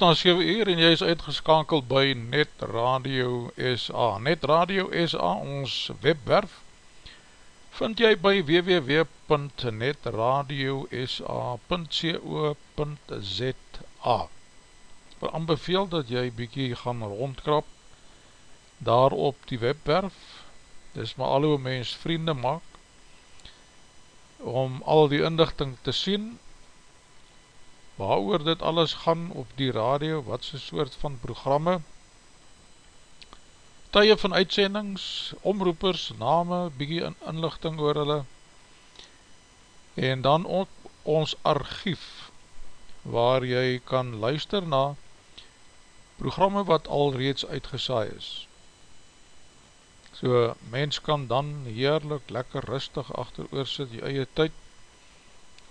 Na 7 uur en jy is uitgeskankeld by Net Radio SA. Net Radio SA, ons webwerf, vind jy by www.netradiosa.co.za Ek aanbeveel dat jy bykie gaan rondkrap daar op die webwerf, dis maar al hoe mens vriende maak, om al die indigting te sien, waar oor dit alles gaan op die radio, wat so soort van programme, tye van uitsendings, omroepers, name, bykie in inlichting oor hulle, en dan ook ons archief, waar jy kan luister na programme wat al reeds uitgesaai is. So, mens kan dan heerlik, lekker rustig achter oor sit, die eie tyd,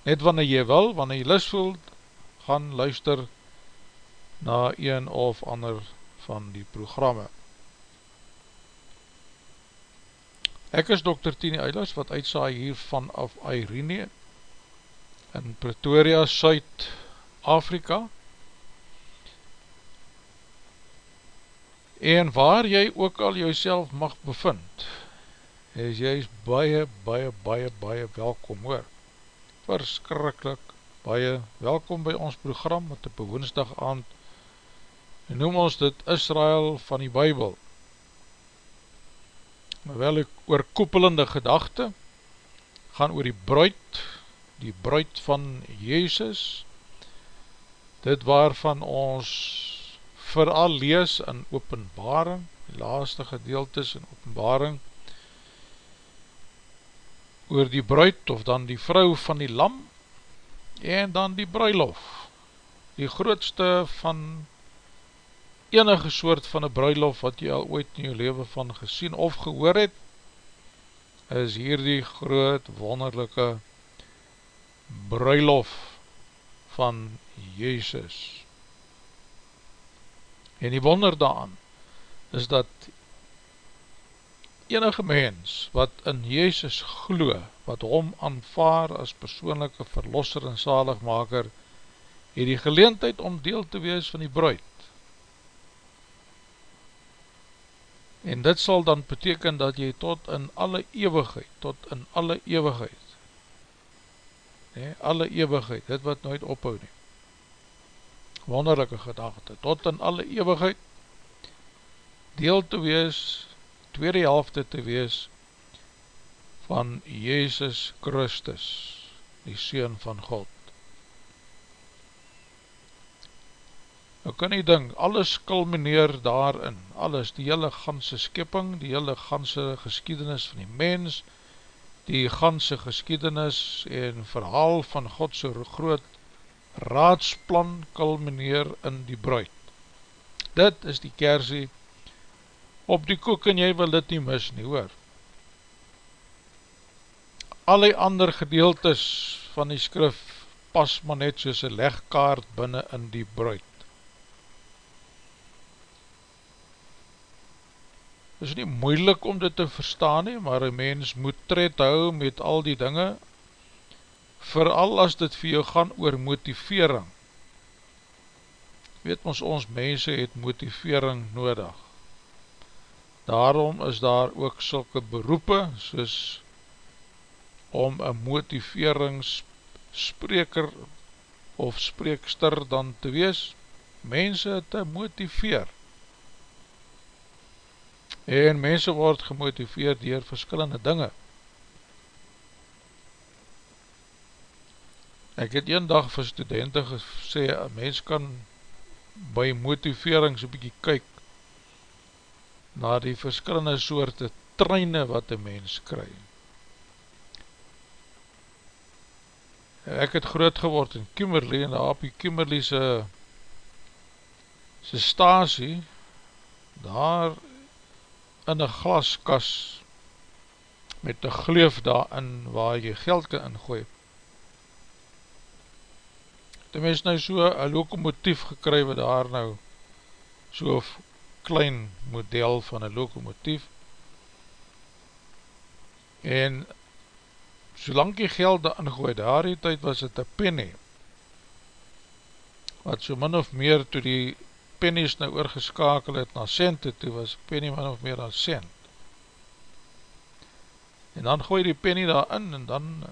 net wanneer jy wil, wanneer jy lus voel, gaan luister na een of ander van die programme. Ek is Dr. Tini Eilers wat uitsaai hier vanaf Irene in Pretoria, Suid-Afrika. En waar jy ook al jouself mag bevind, is jy is baie, baie, baie, baie welkom hoor. Verskrikkelijk baie welkom by ons program met op woensdag aand en noem ons dit Israel van die Bijbel. Maar wel oor koepelende gedachte gaan oor die bruid die bruid van Jezus dit waarvan ons vooral lees in openbaring die laaste gedeeltes in openbaring oor die bruid of dan die vrou van die lam en dan die bruilof, die grootste van enige soort van een bruilof wat jy al ooit in jou leven van gesien of gehoor het, is hier die groot wonderlijke bruilof van Jezus. En die wonder daan is dat enige mens wat in Jezus gloe, wat hom aanvaar as persoonlijke verlosser en zaligmaker, het die geleentheid om deel te wees van die bruid. En dit sal dan beteken dat jy tot in alle eeuwigheid, tot in alle eeuwigheid, nee, alle eeuwigheid, dit wat nooit ophou nie, wonderlijke gedachte, tot in alle eeuwigheid, deel te wees tweede helfte te wees van Jezus Christus, die Seen van God. Nou kan jy ding, alles kulmineer daarin, alles, die hele ganse skipping, die hele ganse geskiedenis van die mens, die ganse geskiedenis en verhaal van Godse groot raadsplan kulmineer in die bruid. Dit is die kersie op die koek en jy wil dit nie mis nie hoor. Alle ander gedeeltes van die skrif pas maar net soos een legkaart binnen in die bruid. Het is nie moeilik om dit te verstaan nie, maar een mens moet tred hou met al die dinge, vooral as dit vir jou gaan oor motivering. Weet ons, ons mense het motivering nodig. Daarom is daar ook sulke beroepe soos om een motiveringsspreker of spreekster dan te wees, mense te motiveer. En mense word gemotiveer dier verskillende dinge. Ek het een dag vir studenten gesê, een mens kan by motivering so'n bykie kyk, na die verskillende soorte treine wat een mens kry. Ek het groot geword in Kimmerley en daar op die Kimmerley se se stasie daar in een glaskas met een gleef daarin waar jy geld kan ingooi. Die mens nou so een lokomotief gekry wat daar nou so klein model van een lokomotief en solang die geld daar ingooi, daar die tyd was het een penny wat so min of meer toe die pennies nou oorgeskakel het na cente toe, was penny min of meer dan cent. En dan gooi die penny daar in en dan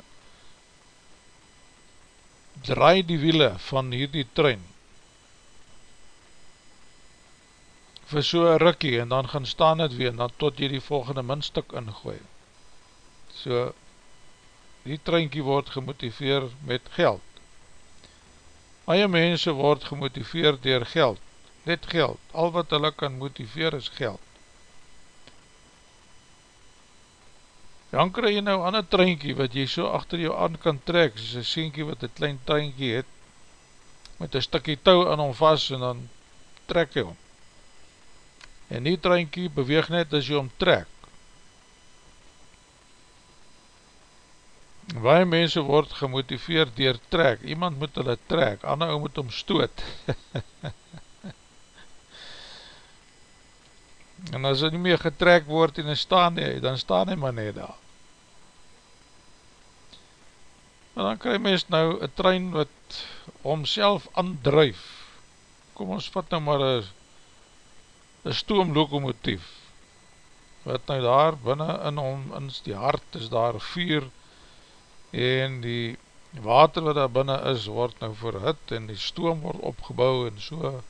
draai die wiele van hierdie trein vir so een rikkie en dan gaan staan het weer en dan tot jy die volgende minstuk ingooi. So, die treinkie word gemotiveer met geld. Aie mense word gemotiveer dier geld, net geld, al wat hulle kan motiveer is geld. Dan kry jy nou ander treinkie wat jy so achter jou aan kan trek, soos een sienkie wat een klein treinkie het, met een stikkie touw aan hom vast en dan trek jy hom en die treinkie beweeg net as jy om trek. Waie mense word gemotiveerd dier trek, iemand moet hulle trek, ander ou moet hom stoot. en as hy nie meer getrek word en hy staan nie, dan staan hy maar net daar. Maar dan krij mens nou een trein wat homself aandruif. Kom ons vat nou maar een een stoomlokomotief, wat nou daar binnen in hom, in die hart is daar vuur, en die water wat daar binnen is, word nou verhit, en die stoom word opgebouw, en so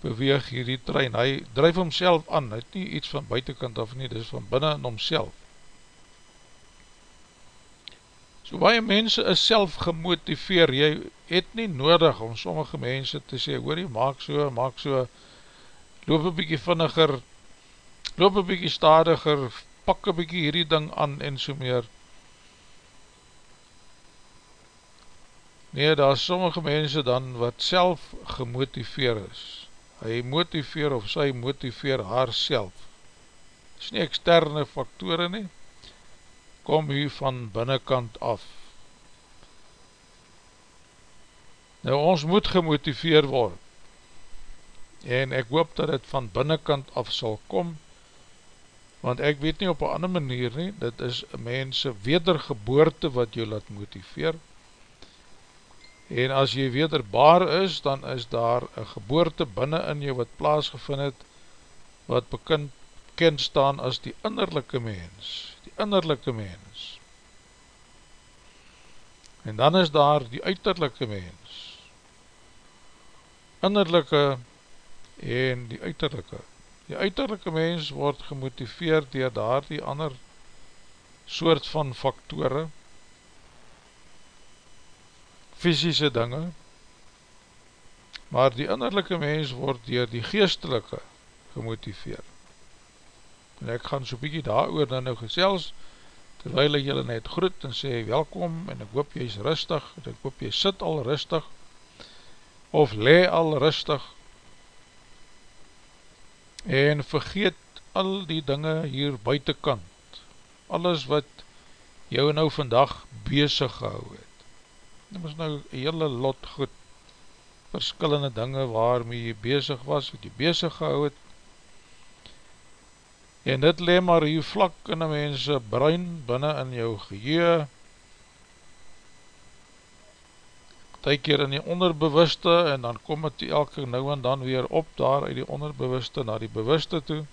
beweeg hier die trein, hy drijf homself aan, hy het nie iets van buitenkant af nie, dit is van binnen in homself. So baie mense is self gemotiveer, jy het nie nodig om sommige mense te sê, hoor jy, maak so, maak so, loop een bykie vinniger, loop een bykie stadiger, pak een bykie hierdie ding aan en so meer. Nee, daar is sommige mense dan wat self gemotiveer is. Hy motiveer of sy motiveer haar self. Dit is nie externe faktore nie, kom hier van binnenkant af. Nou ons moet gemotiveer word, en ek hoop dat het van binnenkant af sal kom, want ek weet nie op een ander manier nie, dit is mense wedergeboorte wat jou laat motiveer, en as jy wederbaar is, dan is daar een geboorte binnen in jou wat plaasgevind het, wat bekend ken staan as die innerlijke mens, die innerlijke mens, en dan is daar die uiterlijke mens, innerlijke mens, en die uiterlijke. Die uiterlijke mens word gemotiveerd dier daar die ander soort van faktore, fysische dinge, maar die innerlijke mens word dier die geestelike gemotiveerd. En ek gaan so bykie daar oor dan nou gesels, terwijl ek julle net groet en sê welkom en ek hoop jy is rustig, en ek hoop jy sit al rustig, of le al rustig, en vergeet al die dinge hier buitenkant, alles wat jou nou vandag bezig gehou het. Dit was nou hele lot goed, verskillende dinge waarmee jy bezig was, wat jy bezig gehou het, en dit le maar hier vlak in die mense brein, binnen in jou geheer, ty keer in die onderbewuste en dan kom het elke nou en dan weer op daar uit die onderbewuste na die bewuste toe.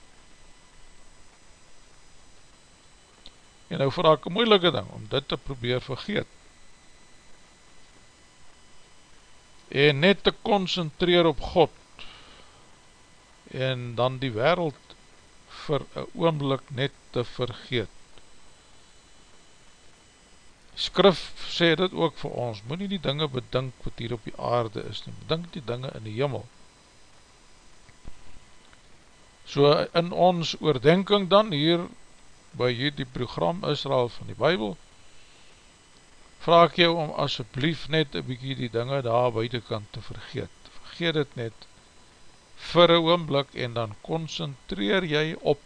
En nou vraag ek een moeilike ding om dit te probeer vergeet. En net te concentreer op God en dan die wereld vir een oomlik net te vergeet skrif sê dit ook vir ons, moet nie die dinge bedink wat hier op die aarde is nie, bedink die dinge in die jimmel. So in ons oordenking dan hier by hier die program Israel van die Bijbel, vraag jou om asjeblief net een bykie die dinge daar buitenkant te vergeet. Vergeet het net vir een oomblik en dan concentreer jy op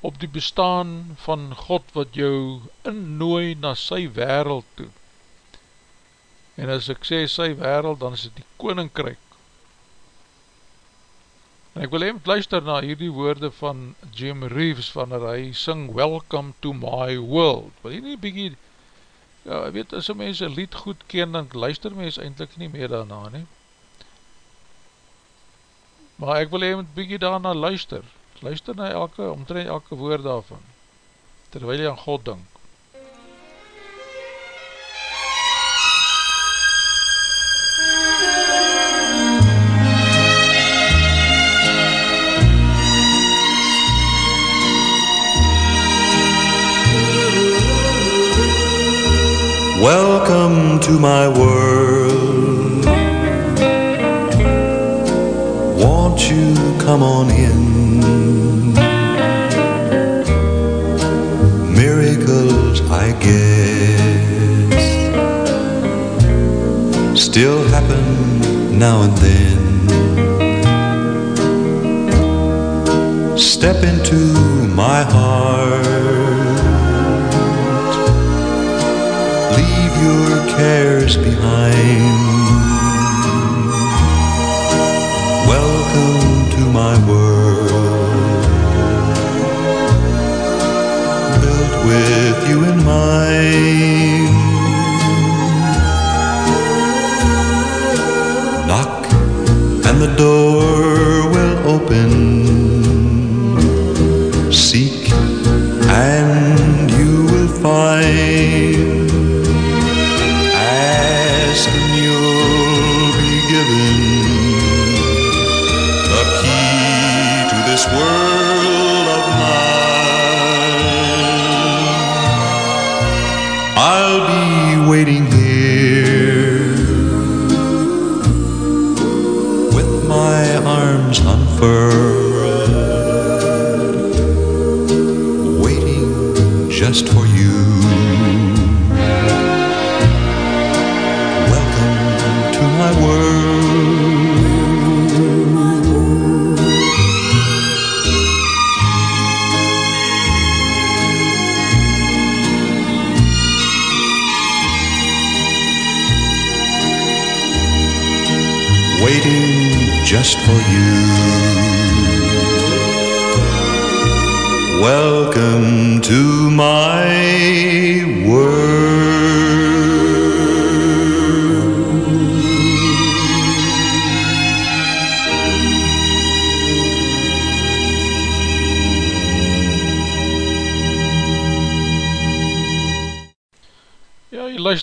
op die bestaan van God wat jou innooi na sy wereld toe. En as ek sê sy wereld, dan is dit die koninkryk. En ek wil even luister na hierdie woorde van Jim Reeves, van hy sing Welcome to my world. Wil jy nie bykie Ja, weet, as een mens een lied goed ken, dan luister mens eindelijk nie meer daarna, nie. Maar ek wil even bykie daarna luister. Luister na elke, omtrent elke woord daarvan, terwijl jy aan God denk. Welcome to my world. Won't you come on in? Miracles, I guess, still happen now and then. Step into my heart leave your cares behind. With you in mind. Knock, and the door will open. Seek, and you will find.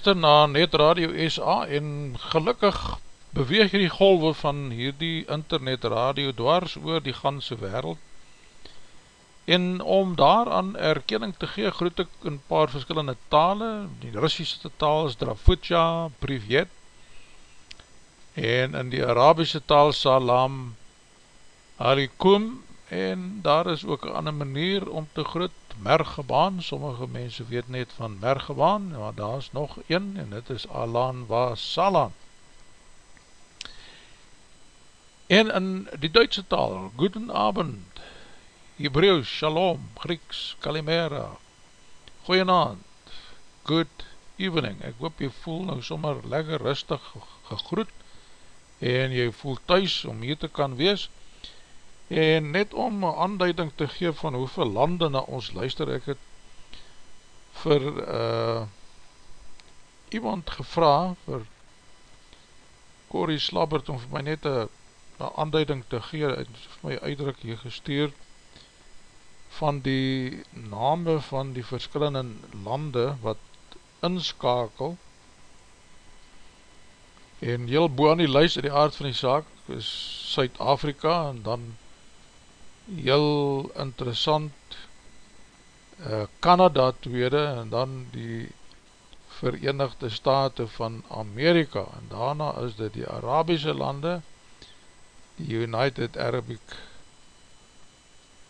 Luister na Net Radio SA en gelukkig beweeg hierdie golwe van hierdie internet radio dwars oor die ganse wereld. En om daaraan erkenning te gee groet ek in paar verskillende tale. Die Russische taal is Drafutja, Privet en in die Arabische taal Salam Alikum. En daar is ook een ander manier om te groet Mergebaan, sommige mense weet net van Mergebaan, maar daar is nog een en dit is Alan wa Salam En in die Duitse taal, Guten Abend, Hebreeuws, Shalom, Grieks, Kalimera, Goeienavond, Good Evening. Ek hoop jy voel nou sommer lekker rustig gegroet en jy voel thuis om hier te kan wees. En net om een aanduiding te gee van hoeveel lande na ons luister, ek het vir uh, iemand gevra, vir Corrie Slabbert, om vir my net een aanduiding te gee, en my uitdruk hier gestuur, van die name van die verskillende lande wat inskakel, en heel boe aan die lijst in die aard van die saak, is Suid-Afrika, en dan heel interessant, uh, Canada tweede, en dan die Verenigde Staten van Amerika, en daarna is dit die Arabische lande, die United Arabic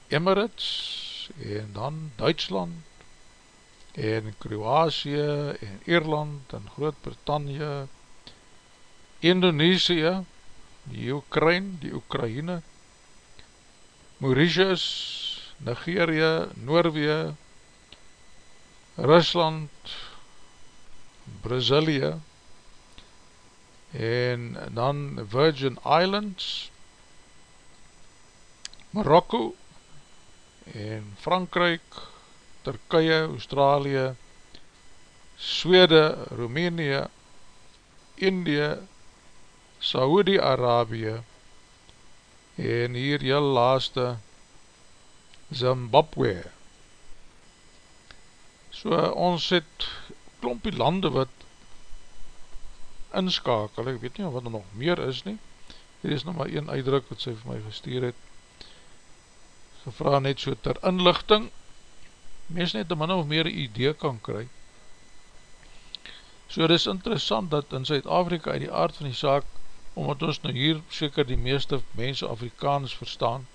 Emirates en dan Duitsland en Kroatië en Ierland en Groot-Brittannië Indonesië die Ukraine, die Oekraïne Mauritius Nigeria, Noorwee Rusland Brazilië en dan Virgin Islands Marokko en Frankrijk, Turkije, Australië, Swede, Roemenië, Indië, Saoedi-Arabië en hier heel laaste Zimbabwe. So ons het klompie lande wat inskakel, ek weet nie wat er nog meer is nie, hier is nog maar een uitdruk wat sy vir my gestuur het, gevra net so ter inlichting, mens net een min of meer idee kan kry. So het is interessant dat in Zuid-Afrika uit die aard van die saak, omdat ons nou hier seker die meeste mense Afrikaans verstaan,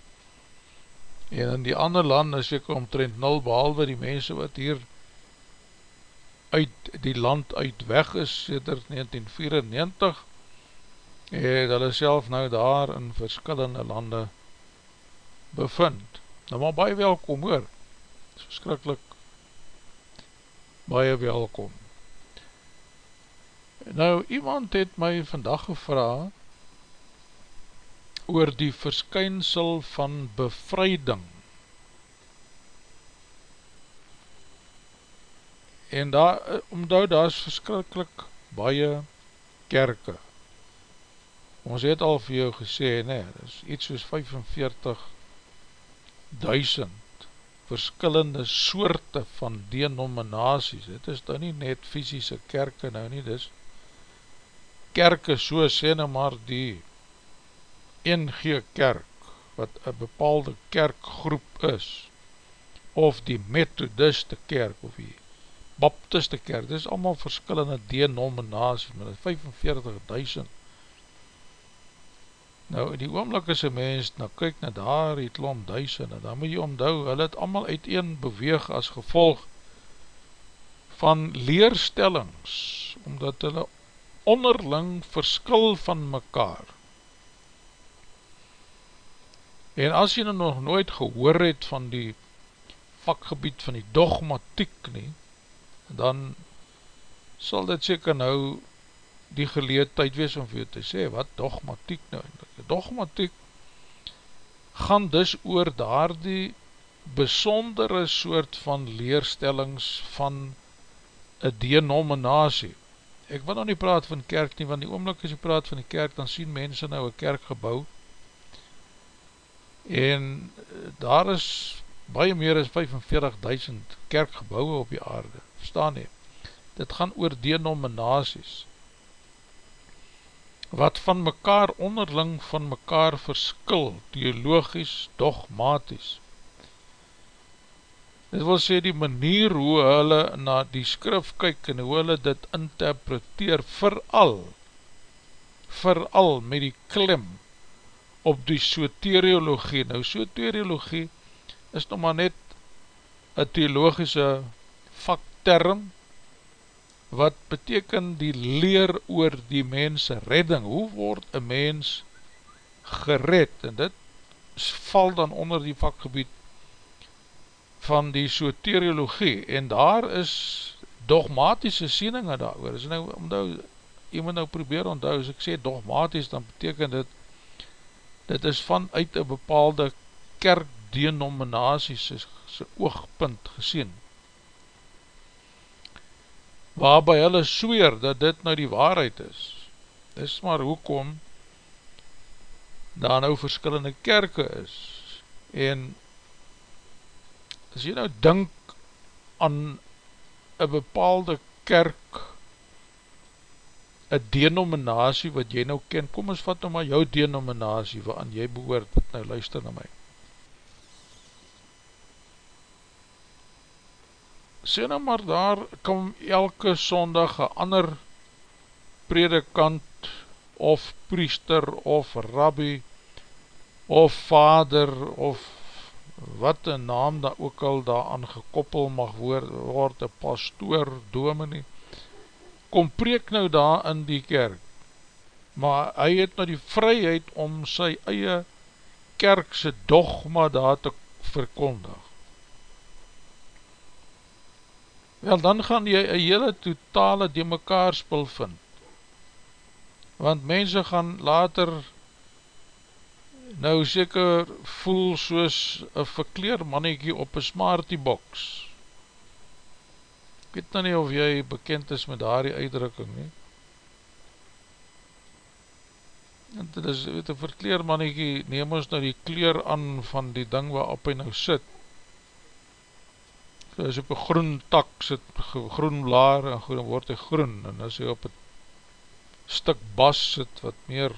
en in die ander land is seker omtrent nul, behalwe die mense wat hier uit die land uit weg is, sedert 1994, het hulle self nou daar in verskillende lande bevind. Nou maar baie welkom hoor, is verskrikkelijk baie welkom. Nou, iemand het my vandag gevra oor die verskynsel van bevryding. En daar, omdat daar is verskrikkelijk baie kerke. Ons het al vir jou gesê, nee, is iets soos 45.000 verskillende soorte van denominaties, dit is dan nie net fysische kerke nou nie, dit is kerke so sê nou maar die NG kerk, wat een bepaalde kerkgroep is, of die methodiste kerk, of die baptiste kerk, dit is allemaal verskillende denominaties, met 45.000 Nou, in die oomlik is een mens, nou kyk na daar die klom duisende, dan moet jy omdou, hulle het allemaal uiteen beweeg as gevolg van leerstellings, omdat hulle onderling verskil van mekaar. En as jy nou nog nooit gehoor het van die vakgebied van die dogmatiek nie, dan sal dit seker nou die geleedheid wees om vir jou te sê, wat dogmatiek nou? Dogmatiek gaan dus oor daar die besondere soort van leerstellings van een denominatie. Ek wil nou nie praat van kerk nie, want die oomlik as jy praat van die kerk, dan sien mense nou een kerkgebouw en daar is baie meer as 45.000 kerkgebouwe op die aarde, verstaan nie? Dit gaan oor denominaties wat van mekaar onderling van mekaar verskil, theologisch, dogmatisch. Dit wil sê die manier hoe hulle na die skrif kyk en hoe hulle dit interpreteer, vooral, vooral met die klim op die soteriologie. Nou soteriologie is nog maar net een theologische vakterm, wat beteken die leer oor die mens redding, hoe word een mens gered, en dit val dan onder die vakgebied van die soteriologie, en daar is dogmatische sieninge daar oor, is nou, omdat jy moet nou probeer onthou, as ek sê dogmatisch, dan beteken dit, dit is vanuit een bepaalde kerkdenominaties oogpunt gesien, waarby hulle sweer dat dit nou die waarheid is. Dis maar hoekom daar nou verskillende kerke is. En as jy nou dink aan een bepaalde kerk, een denominatie wat jy nou ken, kom ons vat nou maar jou denominatie waaran jy behoort, wat nou luister na my. sê nou maar daar kom elke sondag een ander predikant of priester of rabbi of vader of wat een naam daar ook al daar aan gekoppel mag word, word een pastoor, dominee, kom preek nou daar in die kerk, maar hy het nou die vryheid om sy eie kerkse dogma daar te verkondig. wel dan gaan jy een hele totale die mekaar spul vind. Want mense gaan later nou seker voel soos een verkleer mannetjie op een smartie box. Ek weet nou nie of jy bekend is met daar die uitdrukking nie. En dit is, weet, een verkleermannetjie neem ons nou die kleur aan van die ding waarop hy nou sit. So as op een groen tak sit, groen laar en groen, word hy groen. En as hy op een stuk bas sit wat meer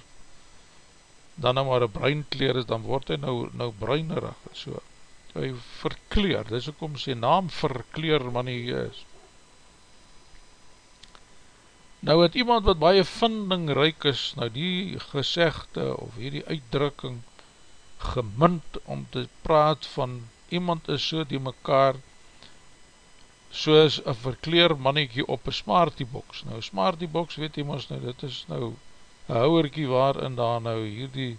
dan nou maar een bruin kleur is, dan word hy nou, nou bruinerig. So, hy verkleer, dis ook om sy naam verkleermannetjie is. Nou het iemand wat baie vindingryk is, nou die gezegde of hierdie uitdrukking gemind om te praat van iemand is so die mekaar soos een verkleer mannetjie op een smartie box. Nou smartie box weet ons nou, dit is nou een houwerkie waarin daar nou hierdie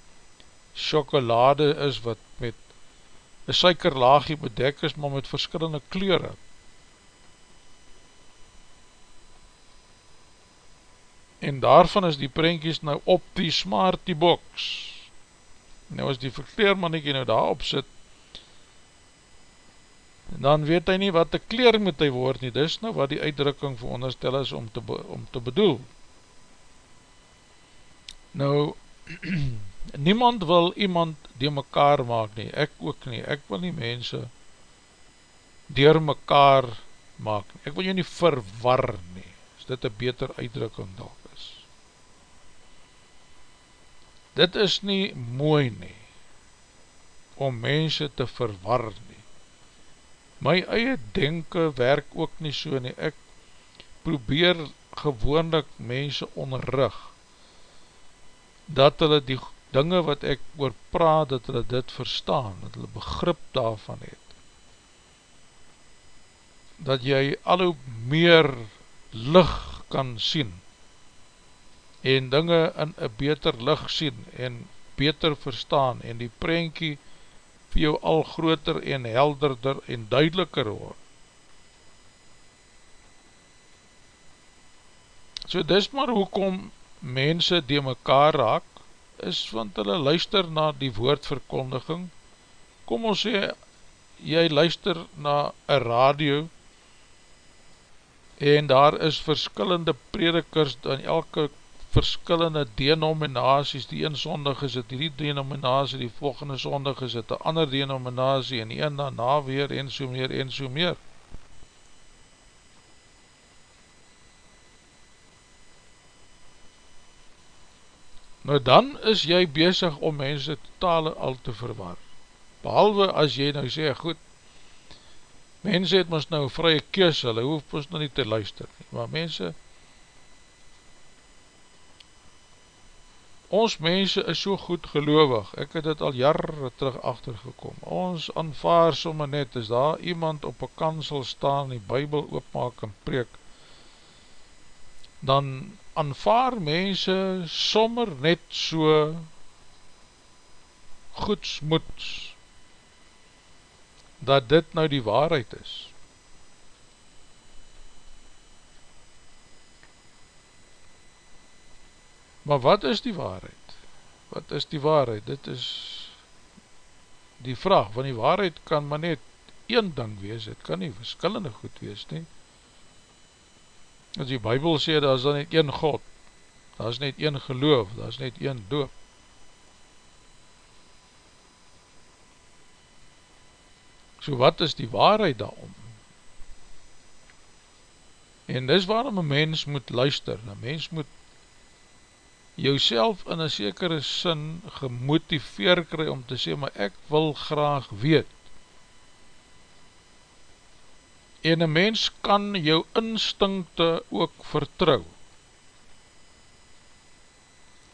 chocolade is wat met een suikerlaagje bedek is, maar met verskillende kleuren. en daarvan is die prentjies nou op die smartie box. Nou as die verkleermannetjie nou daarop sit. Dan weet hy nie wat die kleer moet hy word nie, dis nou wat die uitdrukking veronderstel is om te, om te bedoel nou niemand wil iemand die mekaar maak nie, ek ook nie, ek wil nie mense dier mekaar maak nie, ek wil jy nie verwar nie, is dit een beter uitdrukking dan dit is nie mooi nie, om mense te verwar nie. My eie denke werk ook nie so nie, ek probeer gewoonlik mense onrug, dat hulle die dinge wat ek oor praat, dat hulle dit verstaan, dat hulle begrip daarvan het. Dat jy al hoe meer licht kan sien, en dinge in een beter licht sien en beter verstaan en die prentjie vir jou al groter en helderder en duideliker word. So dis maar hoekom mense die mekaar raak, is want hulle luister na die woordverkondiging. Kom ons sê, jy luister na een radio en daar is verskillende predikers in elke verskillende denominaties, die een sondig is het, die denominatie, die volgende sondig is het, die ander denominatie, en die een daarna weer, en so meer, en so meer. Nou dan is jy bezig om mense totale al te verwaar. Behalwe as jy nou sê, goed, mense het ons nou vrye keus, hulle hoef ons nou nie te luister nie, maar mense, ons mense is so goed gelovig, ek het dit al jare terug achtergekom, ons aanvaar somme net, as daar iemand op een kansel staan, die bybel oopmaak en preek, dan aanvaar mense sommer net so goedsmoeds, dat dit nou die waarheid is. Maar wat is die waarheid? Wat is die waarheid? Dit is die vraag, want die waarheid kan maar net een ding wees, het kan nie verskillende goed wees nie. As die bybel sê, daar is dan net een God, daar is net een geloof, daar is net een doop. So wat is die waarheid daarom? En dis waarom een mens moet luister, een mens moet jouself in een sekere sin gemotiveer kry om te sê, maar ek wil graag weet. En een mens kan jou instinkte ook vertrouw.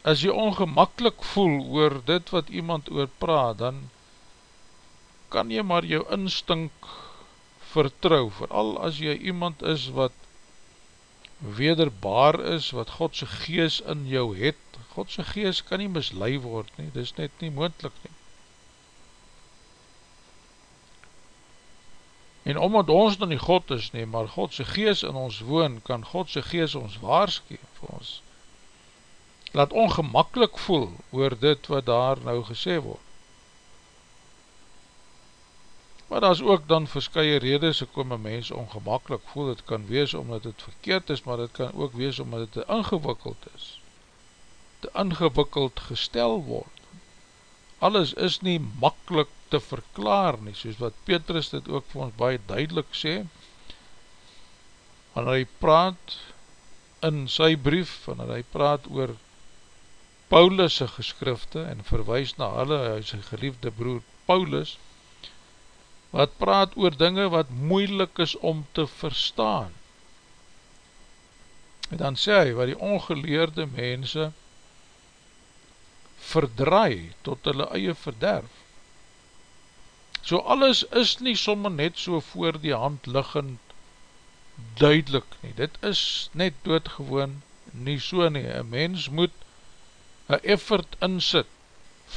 As jy ongemakkelijk voel oor dit wat iemand oor praat, dan kan jy maar jou instink vertrouw, vooral as jy iemand is wat wederbaar is, wat Godse gees in jou het, Godse gees kan nie mislui word nie, dit is net nie moendlik nie. En omdat ons dan nie God is nie, maar Godse gees in ons woon, kan Godse gees ons waarskie vir ons. Laat ongemakkelijk voel oor dit wat daar nou gesê word. Maar daar is ook dan verskye redes, so kom een mens ongemakkelijk voel, het kan wees omdat het verkeerd is, maar het kan ook wees omdat het te ingewikkeld is, te ingewikkeld gestel word. Alles is nie makkelijk te verklaar nie, soos wat Petrus dit ook vir ons baie duidelik sê, wanneer hy praat in sy brief, wanneer hy praat oor Paulus' geskrifte en verwijs na hulle, hy sy geliefde broer Paulus, wat praat oor dinge wat moeilik is om te verstaan. En dan sê hy, wat die ongeleerde mense verdraai tot hulle eie verderf. So alles is nie sommer net so voor die hand liggend duidelik nie. Dit is net doodgewoon nie so nie. Een mens moet een effort insit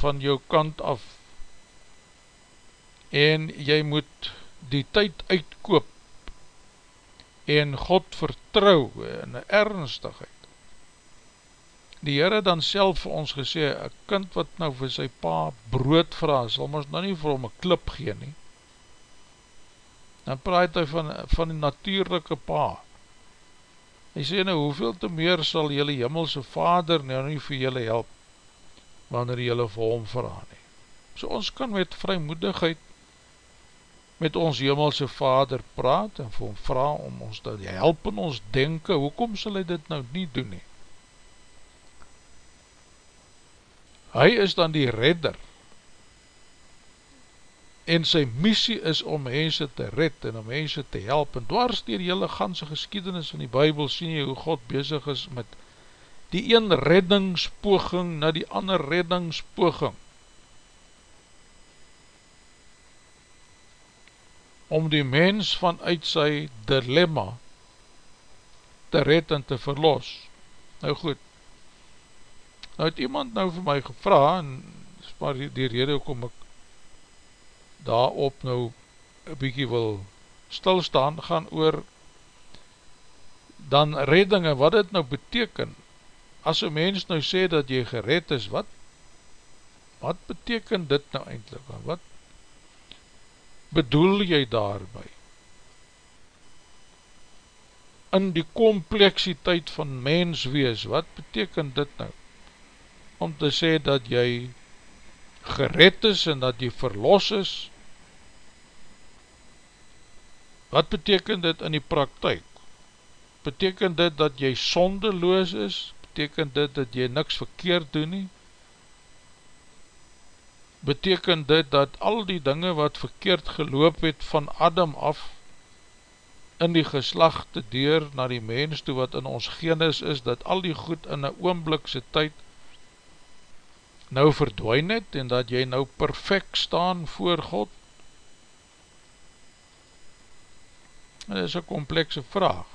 van jou kant af en jy moet die tyd uitkoop en God vertrouw in ernstigheid. Die Heere dan self vir ons gesê, een kind wat nou vir sy pa brood vraag, sal ons nou nie vir hom een klip gee nie. Dan praat hy van, van die natuurlijke pa. Hy sê nou, hoeveel te meer sal jylle jimmelse vader nou nie vir jylle help, wanneer jylle vir hom vraag nie. So ons kan met vrymoedigheid met ons hemelse vader praat en vir hom vraag om ons te help in ons denken, hoekom sal hy dit nou nie doen nie? Hy is dan die redder. En sy missie is om mense te red en om mense te help. En dwars dier jylle ganse geskiedenis in die bybel sien jy hoe God bezig is met die een reddingspoging na die ander reddingspoging. Om die mens vanuit sy dilemma te red en te verlos. Nou goed, nou het iemand nou vir my gevra, en maar die, rede kom ek daarop nou een bykie wil stilstaan, gaan oor dan reddinge, wat dit nou beteken, as een mens nou sê dat jy gered is, wat, wat beteken dit nou eindelijk, wat bedoel jy daarby? In die kompleksiteit van mens wees, wat beteken dit nou? Om te sê dat jy gered is en dat jy verlos is, wat beteken dit in die praktijk? Beteken dit dat jy sondeloos is? Beteken dit dat jy niks verkeerd doen nie? beteken dit dat al die dinge wat verkeerd geloop het van Adam af in die geslachte deur na die mens toe wat in ons genis is, dat al die goed in een oomblikse tyd nou verdwijn het en dat jy nou perfect staan voor God? Dit is een komplekse vraag.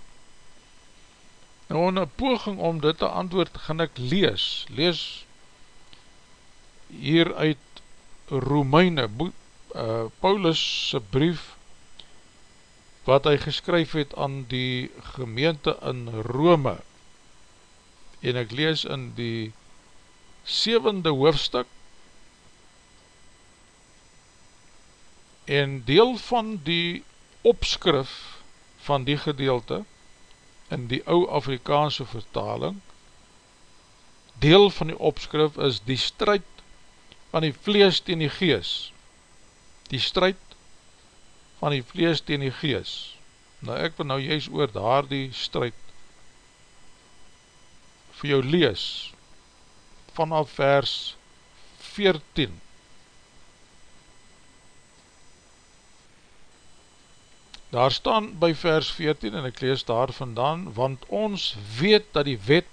Nou in een poging om dit te antwoord gaan ek lees, lees hier uit Romeine, uh, Paulus' brief, wat hy geskryf het aan die gemeente in Rome, en ek lees in die sevende hoofdstuk, en deel van die opskrif van die gedeelte, in die ou Afrikaanse vertaling, deel van die opskrif is die strijd van die vlees teen die gees, die strijd van die vlees teen die gees, nou ek wil nou juist oor daar die strijd vir jou lees, vanaf vers 14, Daar staan by vers 14 en ek lees daar vandaan, want ons weet dat die wet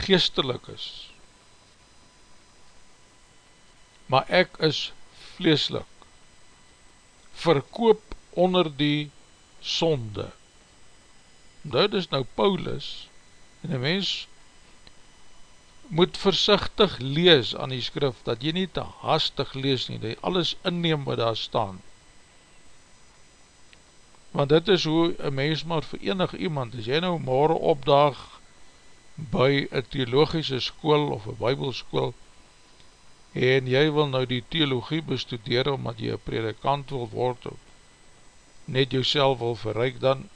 geestelik is, maar ek is vleeslik, verkoop onder die sonde. Dit is nou Paulus, en een mens moet versichtig lees aan die skrif, dat jy nie te hastig lees nie, dat jy alles inneem wat daar staan. Want dit is hoe een mens maar verenig iemand, as jy nou morgen opdag by een theologische school of een bybelskool, en jy wil nou die theologie bestudeer omdat jy een predikant wil word net jouself wil verryk, dan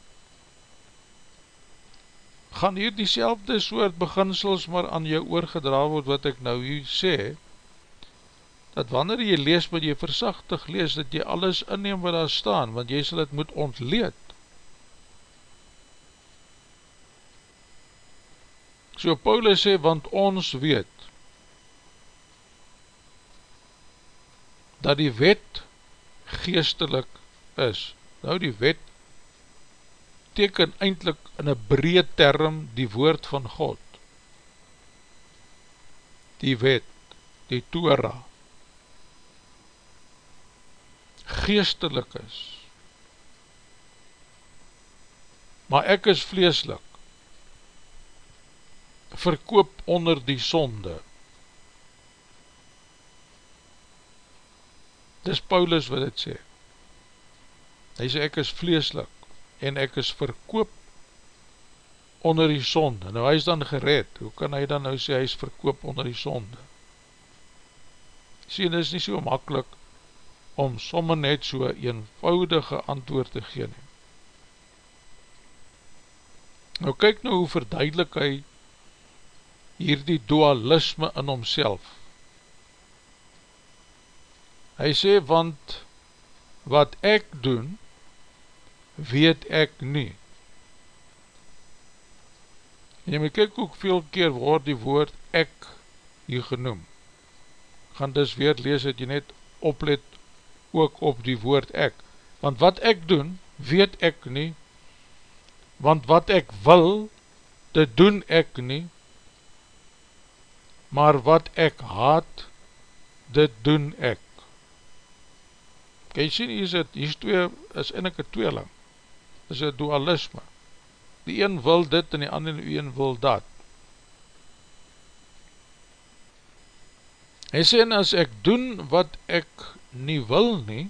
gaan hier die selfde soort beginsels maar aan jou oorgedra word wat ek nou hier sê, dat wanneer jy lees, moet jy versachtig lees, dat jy alles inneem wat daar staan, want jy sal het moet ontleed. So Paulus sê, want ons weet, dat die wet geestelik is. Nou die wet teken eindelijk in een breed term die woord van God. Die wet, die Torah, geestelik is. Maar ek is vleeslik, verkoop onder die sonde. Dis Paulus wat het sê. Hy sê ek is vleeslik en ek is verkoop onder die sonde. Nou hy is dan gered, hoe kan hy dan nou sê hy is verkoop onder die sonde? Sê, dit is nie so makkelijk om sommer net so eenvoudige antwoord te gee nie. Nou kyk nou hoe verduidelik hy hierdie dualisme in homself. Hy sê, want wat ek doen, weet ek nie. En jy moet kyk hoe veel keer word die woord ek hier genoem. Gaan dus weer lees dat jy net oplet ook op die woord ek. Want wat ek doen, weet ek nie, want wat ek wil, dit doen ek nie, maar wat ek haat, dit doen ek. Kan jy sien, hier is het, hier is twee, is in ek een tweeling, is het dualisme. Die een wil dit en die ander een wil dat. Hy sê, en as ek doen wat ek nie wil nie,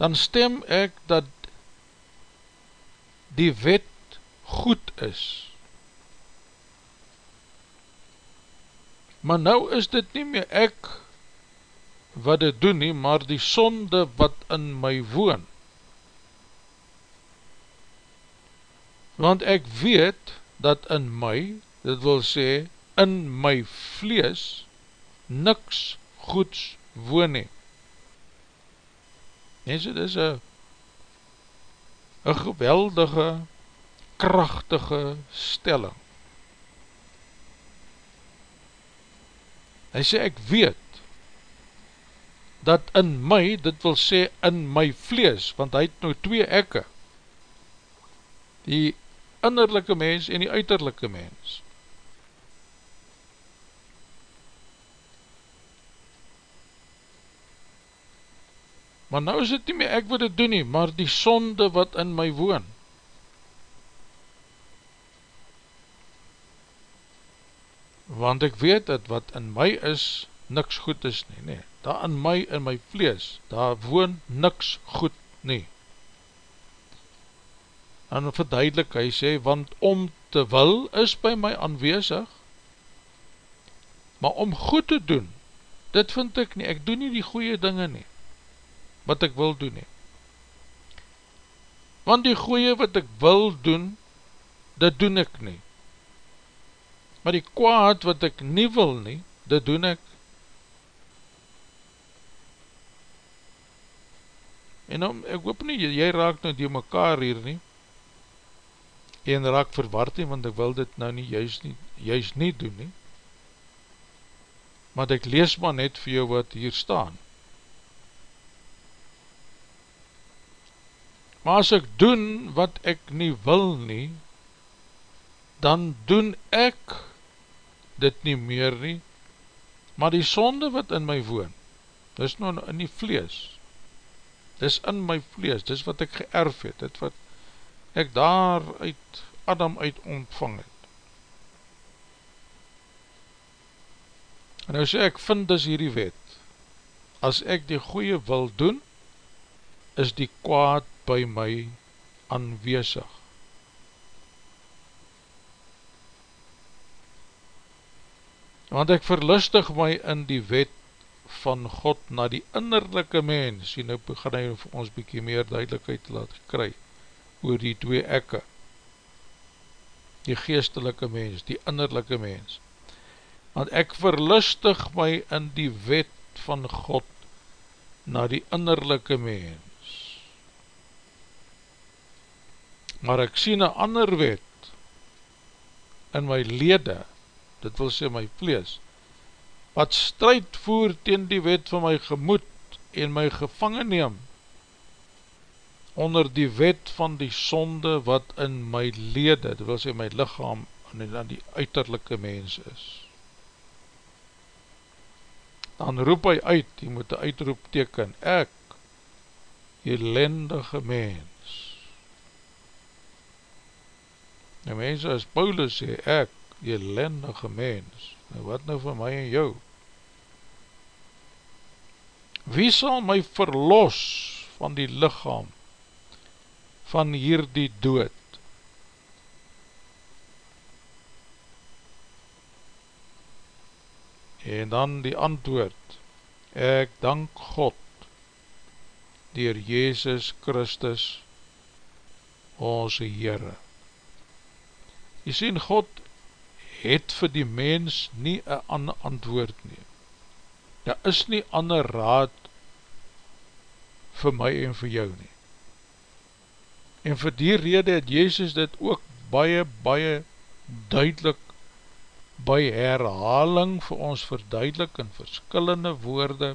dan stem ek dat die wet goed is. Maar nou is dit nie meer ek wat dit doen nie, maar die sonde wat in my woon. Want ek weet dat in my, dit wil sê, in my vlees, niks goeds woon nie. Mense, dit is een een geweldige, krachtige stelling. Hy sê, ek weet, dat in my, dit wil sê in my vlees, want hy het nou twee ekke, die innerlijke mens en die uiterlijke mens, Maar nou is het nie meer ek wat het doen nie, maar die sonde wat in my woon. Want ek weet dat wat in my is, niks goed is nie, nie. Daar in my, in my vlees, daar woon niks goed nie. En verduidelik hy sê, want om te wil is by my aanwezig, maar om goed te doen, dit vind ek nie, ek doen nie die goeie dinge nie wat ek wil doen nie. Want die goeie wat ek wil doen, dit doen ek nie. Maar die kwaad wat ek nie wil nie, dit doen ek. En om, ek hoop nie, jy raak nou die mekaar hier nie, en raak verward nie, want ek wil dit nou nie juist nie, juist nie doen nie. Maar ek lees maar net vir jou wat hier staan. Maar as ek doen wat ek nie wil nie, dan doen ek dit nie meer nie, maar die sonde wat in my woon, dis nou in die vlees, dis in my vlees, dis wat ek geërf het, dit wat ek daar uit Adam uit ontvang het. En nou sê ek, vind dis hierdie wet, as ek die goeie wil doen, is die kwaad by my aanwezig. Want ek verlustig my in die wet van God na die innerlijke mens, en nou gaan hy vir ons bykie meer duidelijkheid laat kry, oor die twee ekke, die geestelike mens, die innerlijke mens, want ek verlustig my in die wet van God na die innerlijke mens, maar ek sien een ander wet in my lede, dit wil sê my vlees, wat strijd voer teen die wet van my gemoed en my gevangen neem, onder die wet van die sonde wat in my lede, dit wil sê my lichaam en dan die uiterlijke mens is. Dan roep hy uit, hy moet die uitroep teken, ek, elendige mens. Die mense as Paulus sê, ek, elendige mens, nou wat nou van my en jou? Wie sal my verlos van die lichaam van hierdie dood? En dan die antwoord, ek dank God dier Jezus Christus onze Heere. Jy sien, God het vir die mens nie een ander antwoord nie. Daar is nie ander raad vir my en vir jou nie. En vir die rede het Jezus dit ook baie, baie duidelik by herhaling vir ons verduidelik in verskillende woorde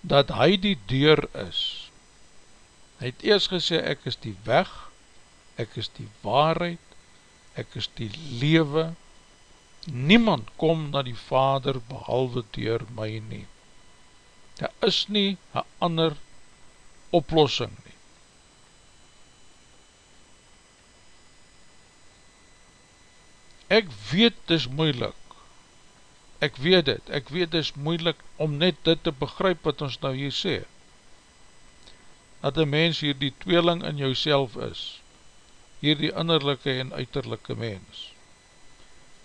dat hy die deur is. Hy het eers gesê ek is die weg, ek is die waarheid, ek is die lewe, niemand kom na die vader behalwe door my nie. Daar is nie een ander oplossing nie. Ek weet dit is moeilik, ek weet dit, ek weet dit is moeilik om net dit te begryp wat ons nou hier sê, dat een mens hier die tweeling in jou is, hier die innerlijke en uiterlijke mens,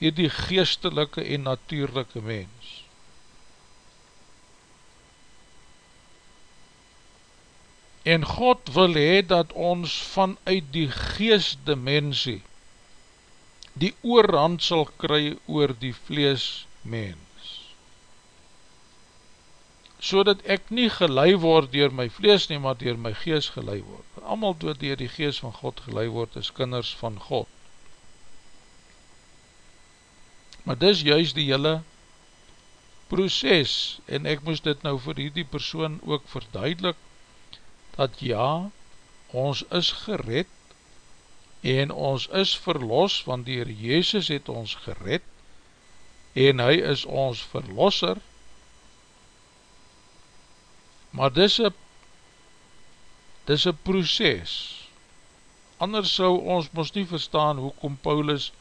hier die geestelike en natuurlijke mens. En God wil hee dat ons vanuit die geeste mensie die oorhand sal kry oor die vlees mens so dat ek nie gelei word dier my vlees nie, maar dier my gees gelei word. Amal dood dier die gees van God gelei word, is kinders van God. Maar dis juist die hele proces, en ek moes dit nou vir die persoon ook verduidelik, dat ja, ons is gered, en ons is verlos, want die Heer Jezus het ons gered, en hy is ons verlosser, maar dis een dis een proces. Anders sou ons mos nie verstaan hoekom Paulus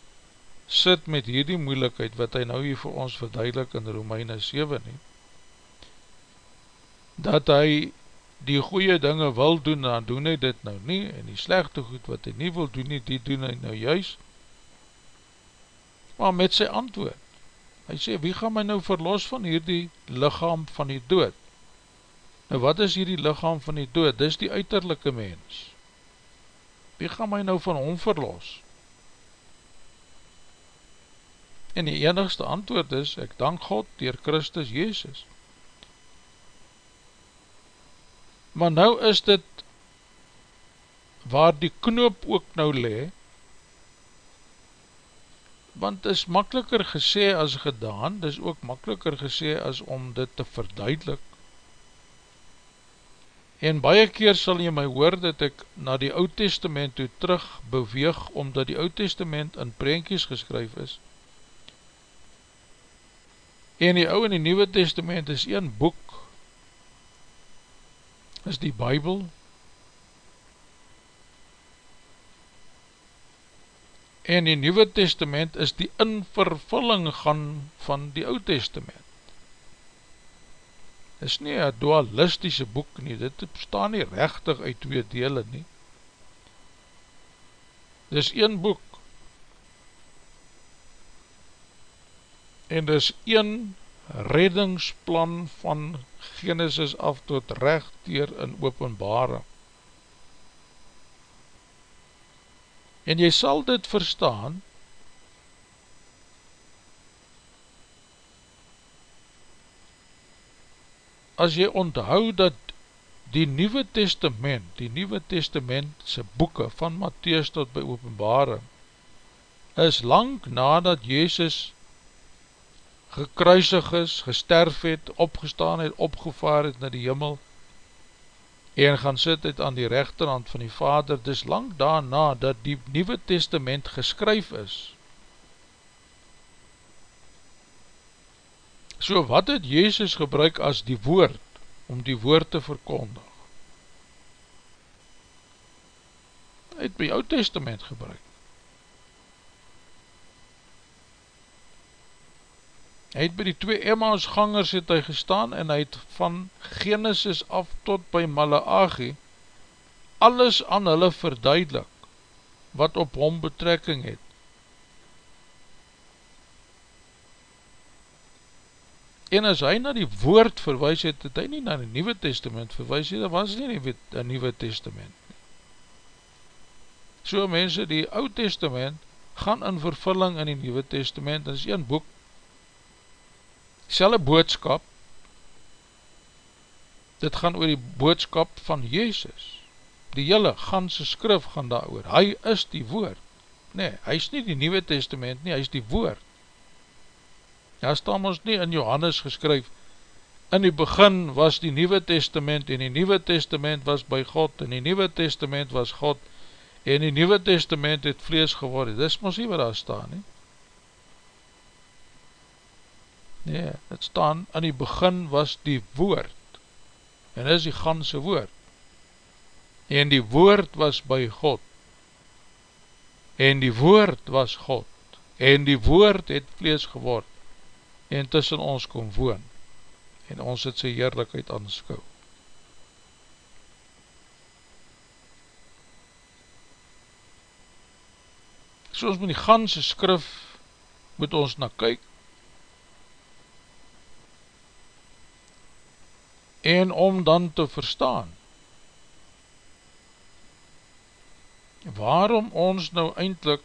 sit met hierdie moeilikheid wat hy nou hier vir ons verduidelik in Romeine 7 nie. Dat hy die goeie dinge wil doen dan doen hy dit nou nie en die slechte goed wat hy nie wil doen nie die doen hy nou juist maar met sy antwoord hy sê wie gaan my nou verlos van hierdie lichaam van die dood Nou wat is hier die lichaam van die dood? Dis die uiterlijke mens. Wie gaan my nou van hom verlos? En die enigste antwoord is, ek dank God dier Christus Jezus. Maar nou is dit waar die knoop ook nou le, want is makkeliker gesê as gedaan, dis ook makkeliker gesê as om dit te verduidelik, En baie keer sal jy my hoor dat ek na die oud testament toe terug beweeg, omdat die oud testament in prentjies geskryf is. En die ou en die nieuwe testament is een boek, is die bybel, en die nieuwe testament is die invervulling gaan van die oud testament. Is nie een dualistische boek nie, dit bestaan nie rechtig uit twee dele nie. Dit is een boek, en dit is een reddingsplan van Genesis af tot recht dier in openbare. En jy sal dit verstaan, as jy onthou dat die Nieuwe Testament, die Nieuwe Testament se boeken van Matthäus tot by openbare, is lang nadat Jezus gekruisig is, gesterf het, opgestaan het, opgevaar het na die jimmel, en gaan sit het aan die rechterhand van die Vader, dis lang daarna dat die Nieuwe Testament geskryf is, So wat het Jezus gebruik as die woord, om die woord te verkondig? Hy het by jou testament gebruik. Hy het by die twee Emmaus gangers het hy gestaan en hy het van Genesis af tot by Malaagi alles aan hulle verduidelik wat op hom betrekking het. En as hy na die woord verwijs het, het hy nie na die Nieuwe Testament verwijs het, dat was nie die Nieuwe Testament. So mense, die Oud Testament gaan in vervulling in die Nieuwe Testament, en is een boek, selle boodskap, dit gaan oor die boodskap van Jezus, die hele ganse skrif gaan daar oor, hy is die woord, nee, hy is nie die Nieuwe Testament nie, hy is die woord, Ja, staan ons nie in Johannes geskryf, in die begin was die Nieuwe Testament, en die Nieuwe Testament was by God, en die Nieuwe Testament was God, en die Nieuwe Testament het vlees geworden, dis ons nie wat daar staan nie. Nee, het staan, in die begin was die woord, en is die ganse woord, en die woord was by God, en die woord was God, en die woord het vlees geword, en tussen ons kom woon, en ons het sy heerlijkheid aanskou. Soos met die ganse skrif, moet ons na kyk, en om dan te verstaan, waarom ons nou eindelijk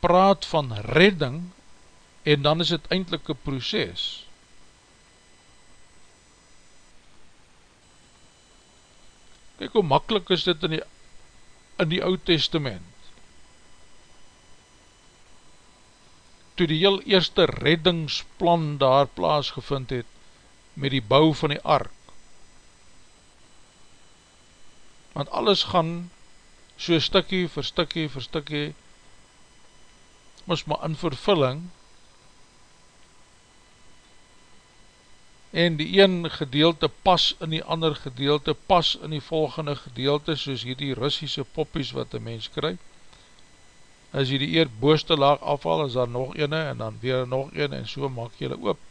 praat van redding, en dan is het eindelijk een proces. Kijk hoe makkelijk is dit in die, in die oud testament. Toe die heel eerste reddingsplan daar plaasgevind het, met die bouw van die ark. Want alles gaan so stikkie vir stikkie vir stikkie, mis maar in vervulling, en die een gedeelte pas in die ander gedeelte, pas in die volgende gedeelte, soos hier die Russische poppies wat die mens krijg. As jy die eer booste laag afval, is daar nog ene, en dan weer nog ene, en so maak jy oop.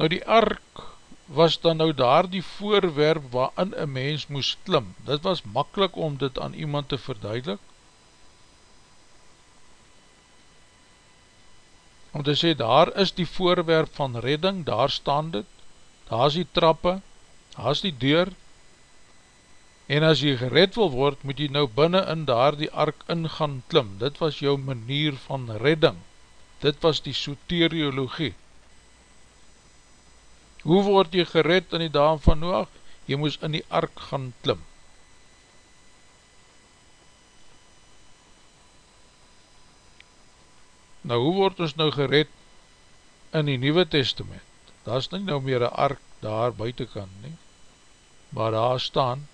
Nou die ark was dan nou daar die voorwerp waarin een mens moest klim. Dit was makkelijk om dit aan iemand te verduidelik. om te sê, daar is die voorwerp van redding, daar staan dit, daar is die trappe, daar is die deur, en as jy gered wil word, moet jy nou binnen in daar die ark in gaan klim, dit was jou manier van redding, dit was die soteriologie. Hoe word jy gered in die daam van Noach? Jy moes in die ark gaan klim. Nou hoe word ons nou gered in die Nieuwe Testament? Daar is nie nou meer een ark daar buitenkant nie, maar daar staan,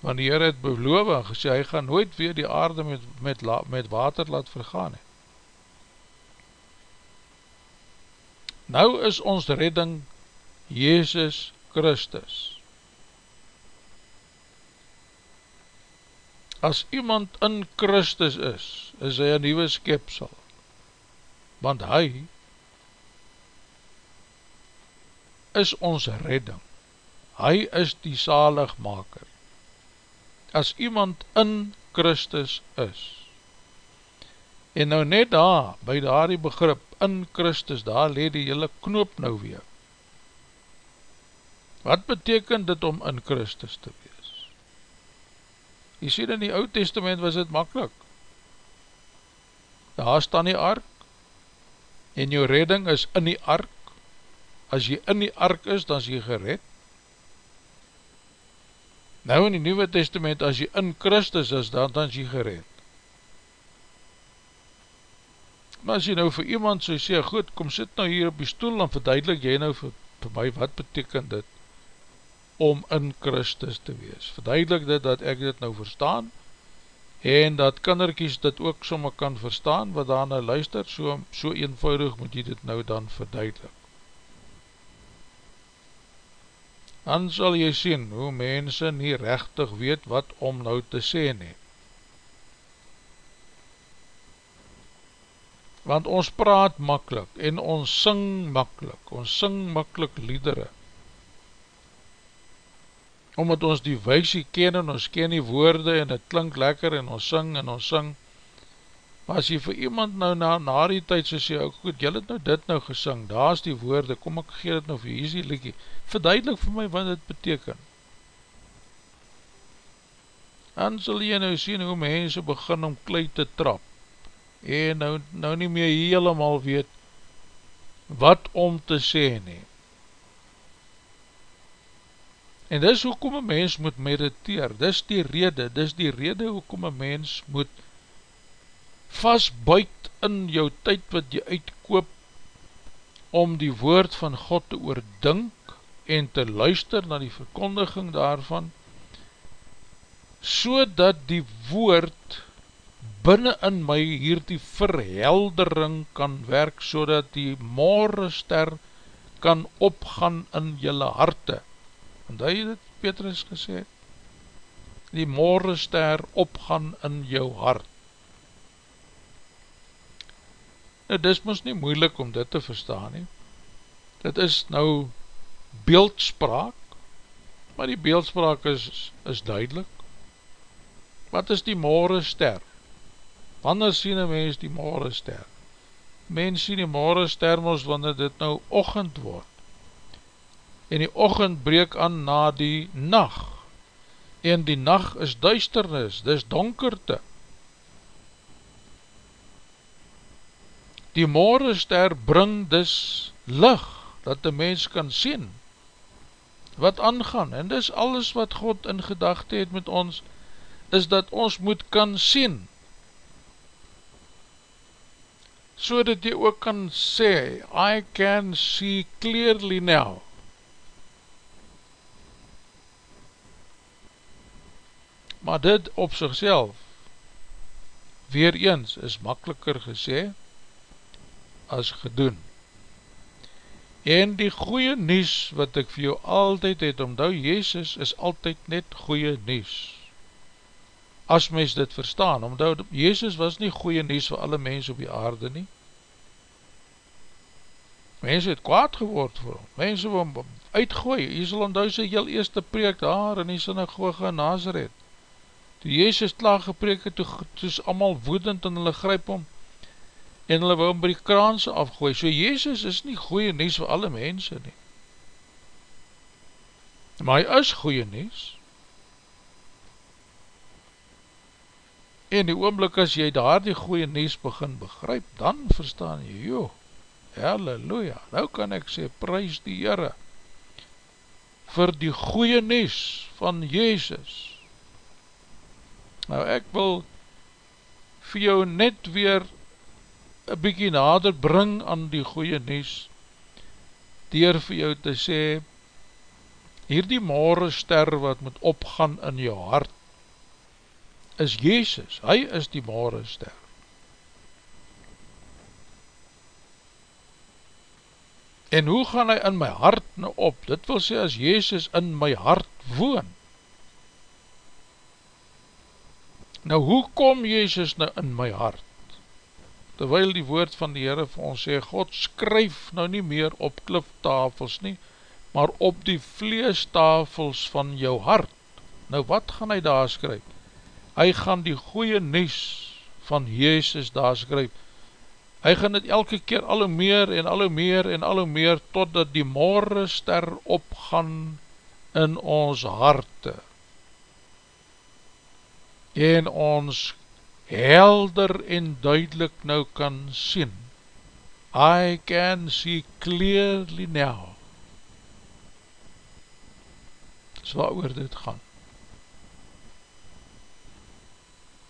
want die Heer het beloof en gesê, hy gaan nooit weer die aarde met, met, met water laat vergaan nie. Nou is ons redding Jezus Christus. As iemand in Christus is, is hy een nieuwe skepsel, want hy is ons redding, hy is die zaligmaker. As iemand in Christus is, En nou net daar, by daar die begrip, in Christus, daar leed die hele knoop nou weer. Wat beteken dit om in Christus te wees? Jy sê in die oud testament was dit makkelijk. Daar staan die ark, en jou redding is in die ark. As jy in die ark is, dan is jy gered. Nou in die Nieuwe Testament, as jy in Christus is, dan, dan is jy gered. Maar as jy nou vir iemand so sê, goed, kom sit nou hier op die stoel, dan verduidelik jy nou vir, vir my, wat betekent dit om in Christus te wees. Verduidelik dit, dat ek dit nou verstaan, en dat kinderkies dit ook somme kan verstaan, wat daarna luister, so, so eenvoudig moet jy dit nou dan verduidelik. Dan sal jy sien, hoe mense nie rechtig weet, wat om nou te sê neem. Want ons praat makkelijk en ons sing makkelijk, ons sing makkelijk liedere, omdat ons die weisie ken en ons ken die woorde en het klink lekker en ons sing en ons sing, maar as jy vir iemand nou na, na die tyd so sê, ook goed, jy het nou dit nou gesing, daar is die woorde, kom ek geer het nou vir jy, hier is die liekie, verduidelik vir my wat dit beteken. En sal jy nou sien hoe mense begin om klei te trap, en nou, nou nie meer helemaal weet wat om te sê nie. En dis hoekom een mens moet mediteer, dis die rede, dis die rede hoekom een mens moet vastbuit in jou tyd wat jy uitkoop om die woord van God te oordink en te luister na die verkondiging daarvan, so dat die woord binnen in my hier die verheldering kan werk, so dat die morgenster kan opgaan in jylle harte. Want hy het Petrus gesê, die morgenster opgaan in jou hart. Nou, dis moes nie moeilik om dit te verstaan nie. Dit is nou beeldspraak, maar die beeldspraak is, is duidelik. Wat is die morgenster? Wanneer sien een mens die morgenster? Mens sien die morgenster ons wanneer dit nou ochend word. En die ochend breek aan na die nacht. En die nacht is duisternis, dis donkerte. Die morgenster bring dis licht, dat die mens kan sien, wat aangaan. En dis alles wat God in gedachte het met ons, is dat ons moet kan sien, so dat jy ook kan sê, I can see clearly now. Maar dit op sigself, weer eens, is makkeliker gesê, as gedoen. En die goeie nies, wat ek vir jou altyd het, omdat Jezus is altyd net goeie nies. As mens dit verstaan, omdat Jezus was nie goeie nies vir alle mens op die aarde nie, Mense het kwaad geword vir hom. Mense wil hom uitgooi. Hy sal onthou sy heel eerste preek daar in die synagoge in Nazareth. Toe Jezus klaar gepreek het, toe, toe is allemaal woedend en hulle grijp hom en hulle wil hom by die kraanse afgooi. So Jezus is nie goeie nies vir alle mense nie. Maar hy is goeie nies. En die oomblik as jy daar die goeie nies begin begryp, dan verstaan jy, joh, Halleluja, nou kan ek sê, prijs die Heere, vir die goeie nies van Jezus. Nou ek wil vir jou net weer een bykie nader bring aan die goeie nies, dier vir jou te sê, hier die morgenster wat moet opgaan in jou hart, is Jezus, hy is die morgenster. En hoe gaan hy in my hart nou op? Dit wil sê as Jezus in my hart woon. Nou hoe kom Jezus nou in my hart? Terwyl die woord van die Heere vir ons sê, God skryf nou nie meer op kliftafels nie, maar op die vleestafels van jou hart. Nou wat gaan hy daar skryf? Hy gaan die goeie nies van Jezus daar skryf, hy gaan het elke keer al hoe meer en al hoe meer en al hoe meer, totdat die morgenster opgaan in ons harte, en ons helder en duidelik nou kan sien, I can see clearly now, is waar oor dit gaan,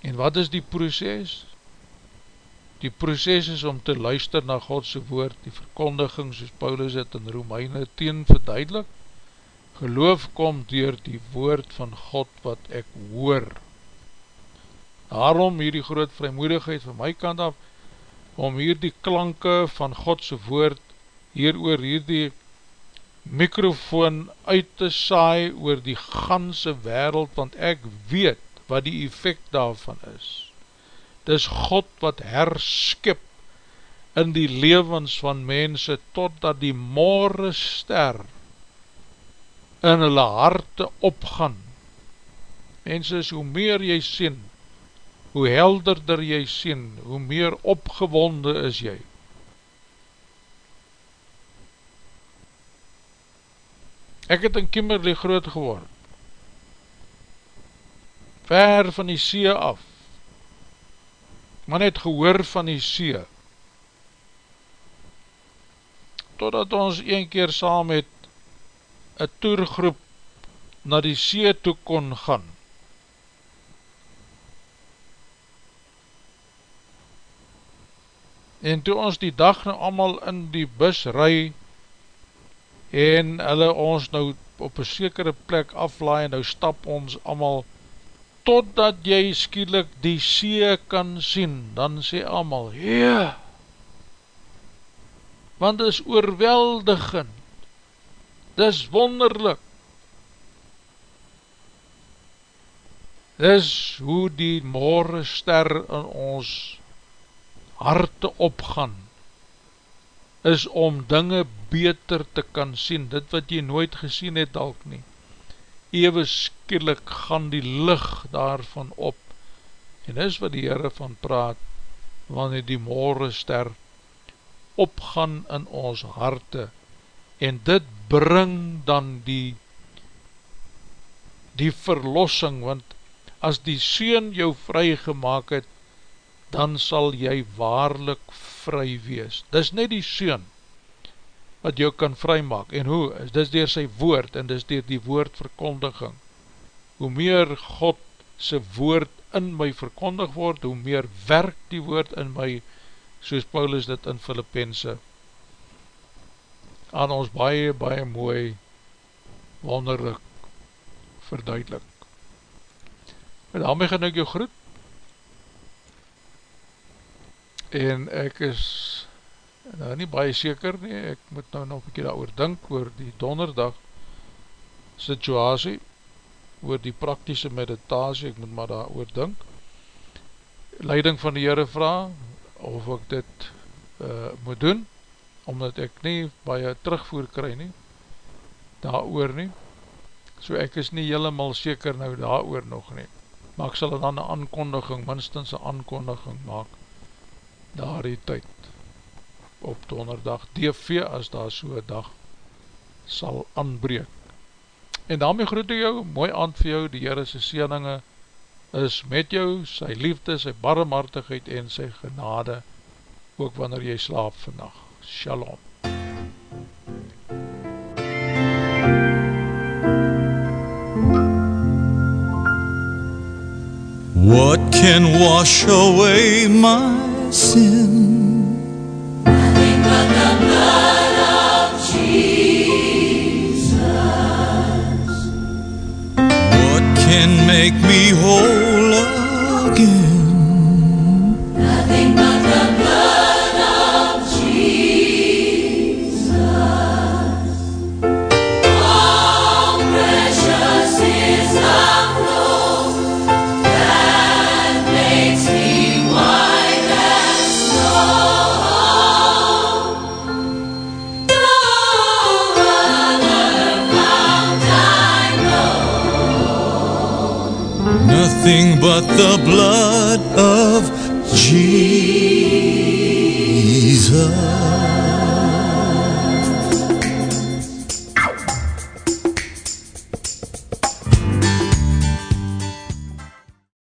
En wat is die proces? Die proces is om te luister na Godse woord, die verkondiging soos Paulus het in Romeine teen verduidelik. Geloof kom dier die woord van God wat ek hoor. Daarom hier die groot vrymoedigheid van my kant af, om hier die klanke van Godse woord, hier oor hier die microfoon uit te saai oor die ganse wereld, want ek weet, wat die effect daarvan is. Dis God wat herskip in die levens van mense totdat die morgen ster in hulle harte opgaan. Mense is hoe meer jy sien, hoe helderder jy sien, hoe meer opgewonde is jy. Ek het in Kimberley groot geworden ver van die see af, maar net gehoor van die see, totdat ons een keer saam met een toergroep na die see toe kon gaan. En toe ons die dag nou allemaal in die bus ry en hulle ons nou op een sekere plek aflaai nou stap ons allemaal totdat jy skielik die see kan sien, dan sê amal, ja, want is oorweldigend, dit is wonderlik, dit is hoe die morgenster in ons harte opgaan, is om dinge beter te kan sien, dit wat jy nooit gesien het dalk nie, ewe skielik gaan die licht daarvan op, en dis wat die Heere van praat, wanneer die morgenster opgaan in ons harte, en dit bring dan die die verlossing, want as die Seun jou vry gemaakt het, dan sal jy waarlik vry wees. Dis net die Seun, wat jou kan vrymaak, en hoe, is dis dier sy woord, en dis dier die woord verkondiging, hoe meer God sy woord in my verkondig word, hoe meer werk die woord in my, soos Paulus dit in Filippense, aan ons baie, baie mooi, wonderlik, verduidelik. En daarmee gaan ek jou groet, en ek is nou nie baie seker nie, ek moet nou nog een keer daar oor dink, oor die donderdag situasie, oor die praktische meditasie, ek moet maar daar oor dink, leiding van die Heere vraag, of ek dit uh, moet doen, omdat ek nie baie terugvoer kry nie, daar oor nie, so ek is nie helemaal seker nou daar oor nog nie, maar ek sal dan een aankondiging, minstens een aankondiging maak, daar die tyd, op donderdag DV as daar so'n dag sal aanbreek. En daarmee groet jou, mooi aand vir jou, die Heere sy sieninge is met jou, sy liefde, sy barmhartigheid en sy genade, ook wanneer jy slaap vandag. Shalom. What can wash away my sin? Can make me whole again. Nothing nothing but the blood of Jesus.